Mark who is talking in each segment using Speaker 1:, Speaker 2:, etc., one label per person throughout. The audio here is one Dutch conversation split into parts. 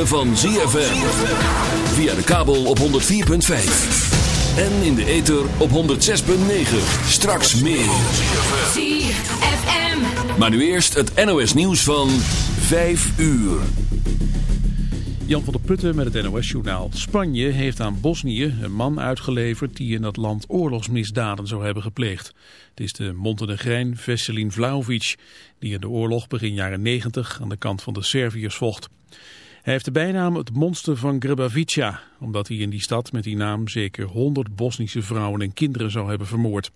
Speaker 1: ritme van ZFM. Via de kabel op 104.5. En in de ether op 106.9. Straks meer.
Speaker 2: ZFM.
Speaker 1: Maar nu eerst het NOS nieuws van 5 uur.
Speaker 3: Jan van der Putten met het NOS-journaal. Spanje heeft aan Bosnië een man uitgeleverd die in dat land oorlogsmisdaden zou hebben gepleegd. Het is de Montenegrijn Veselin Vlaovic, die in de oorlog begin jaren 90 aan de kant van de Serviërs vocht. Hij heeft de bijnaam het monster van Grebavica, omdat hij in die stad met die naam zeker 100 Bosnische vrouwen en kinderen zou hebben vermoord.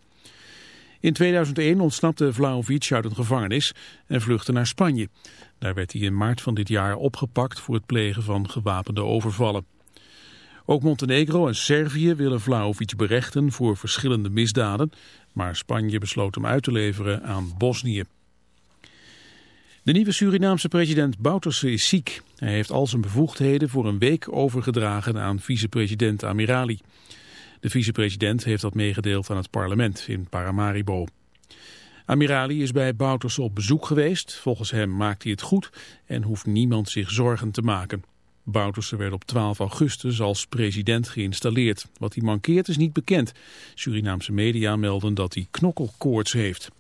Speaker 3: In 2001 ontsnapte Vlaovic uit een gevangenis en vluchtte naar Spanje. Daar werd hij in maart van dit jaar opgepakt voor het plegen van gewapende overvallen. Ook Montenegro en Servië willen Vlaovic berechten voor verschillende misdaden, maar Spanje besloot hem uit te leveren aan Bosnië. De nieuwe Surinaamse president Bouterse is ziek. Hij heeft al zijn bevoegdheden voor een week overgedragen aan vicepresident Amirali. De vicepresident heeft dat meegedeeld aan het parlement in Paramaribo. Amirali is bij Bouterse op bezoek geweest. Volgens hem maakt hij het goed en hoeft niemand zich zorgen te maken. Bouterse werd op 12 augustus als president geïnstalleerd. Wat hij mankeert is niet bekend. Surinaamse media melden dat hij knokkelkoorts heeft.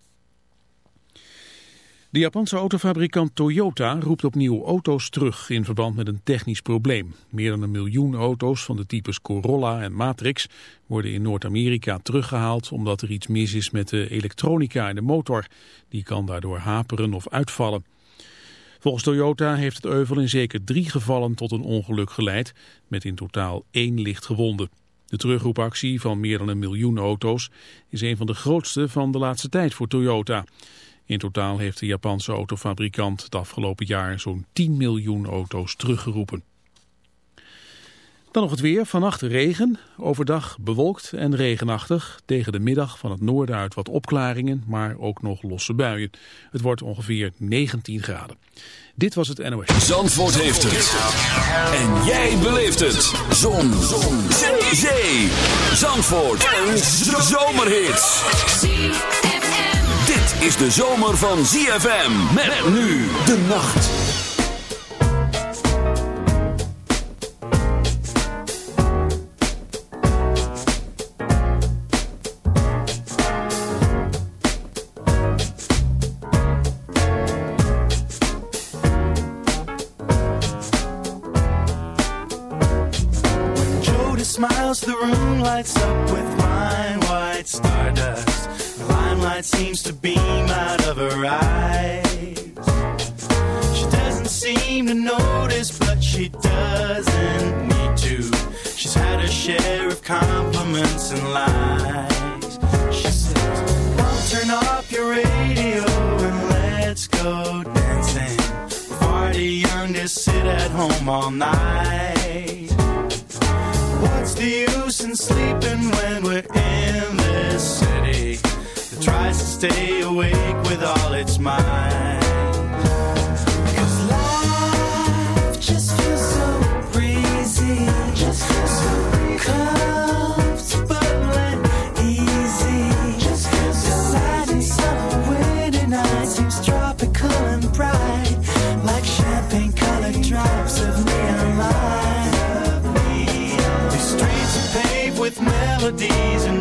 Speaker 3: De Japanse autofabrikant Toyota roept opnieuw auto's terug in verband met een technisch probleem. Meer dan een miljoen auto's van de types Corolla en Matrix worden in Noord-Amerika teruggehaald omdat er iets mis is met de elektronica in de motor. Die kan daardoor haperen of uitvallen. Volgens Toyota heeft het euvel in zeker drie gevallen tot een ongeluk geleid, met in totaal één licht gewonden. De terugroepactie van meer dan een miljoen auto's is een van de grootste van de laatste tijd voor Toyota. In totaal heeft de Japanse autofabrikant het afgelopen jaar zo'n 10 miljoen auto's teruggeroepen. Dan nog het weer. Vannacht regen. Overdag bewolkt en regenachtig. Tegen de middag van het noorden uit wat opklaringen, maar ook nog losse buien. Het wordt ongeveer 19 graden. Dit was het NOS.
Speaker 1: Zandvoort heeft het. En jij beleeft het. Zon. Zon. Zee. Zandvoort. Een zomerhit. Is de zomer van ZFM. Met nu de nacht.
Speaker 4: Jody smiles, the room lights up Limelight seems to beam out of her eyes. She doesn't seem to notice, but she doesn't need to. She's had her share of compliments and lies. She says, Mom, turn off your radio and let's go dancing. We're young to sit at home all night. What's the use in sleeping when we're in this tries to stay awake with all its might? 'Cause life just feels so breezy, easy. Summer winter night seems tropical and bright, like champagne-colored drops of neon light. Streets are paved with melodies and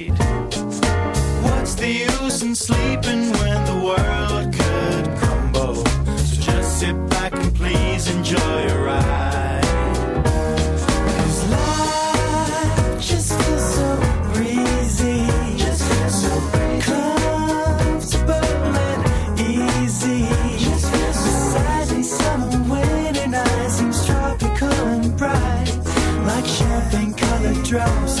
Speaker 4: The use in sleeping when the world could crumble? So just sit back and please enjoy a ride. life just feels so breezy. Just feels so comfortable and easy. Just feels so Deciding summer winter night seems tropical and bright, like champagne-colored drops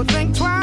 Speaker 5: but
Speaker 6: think twice.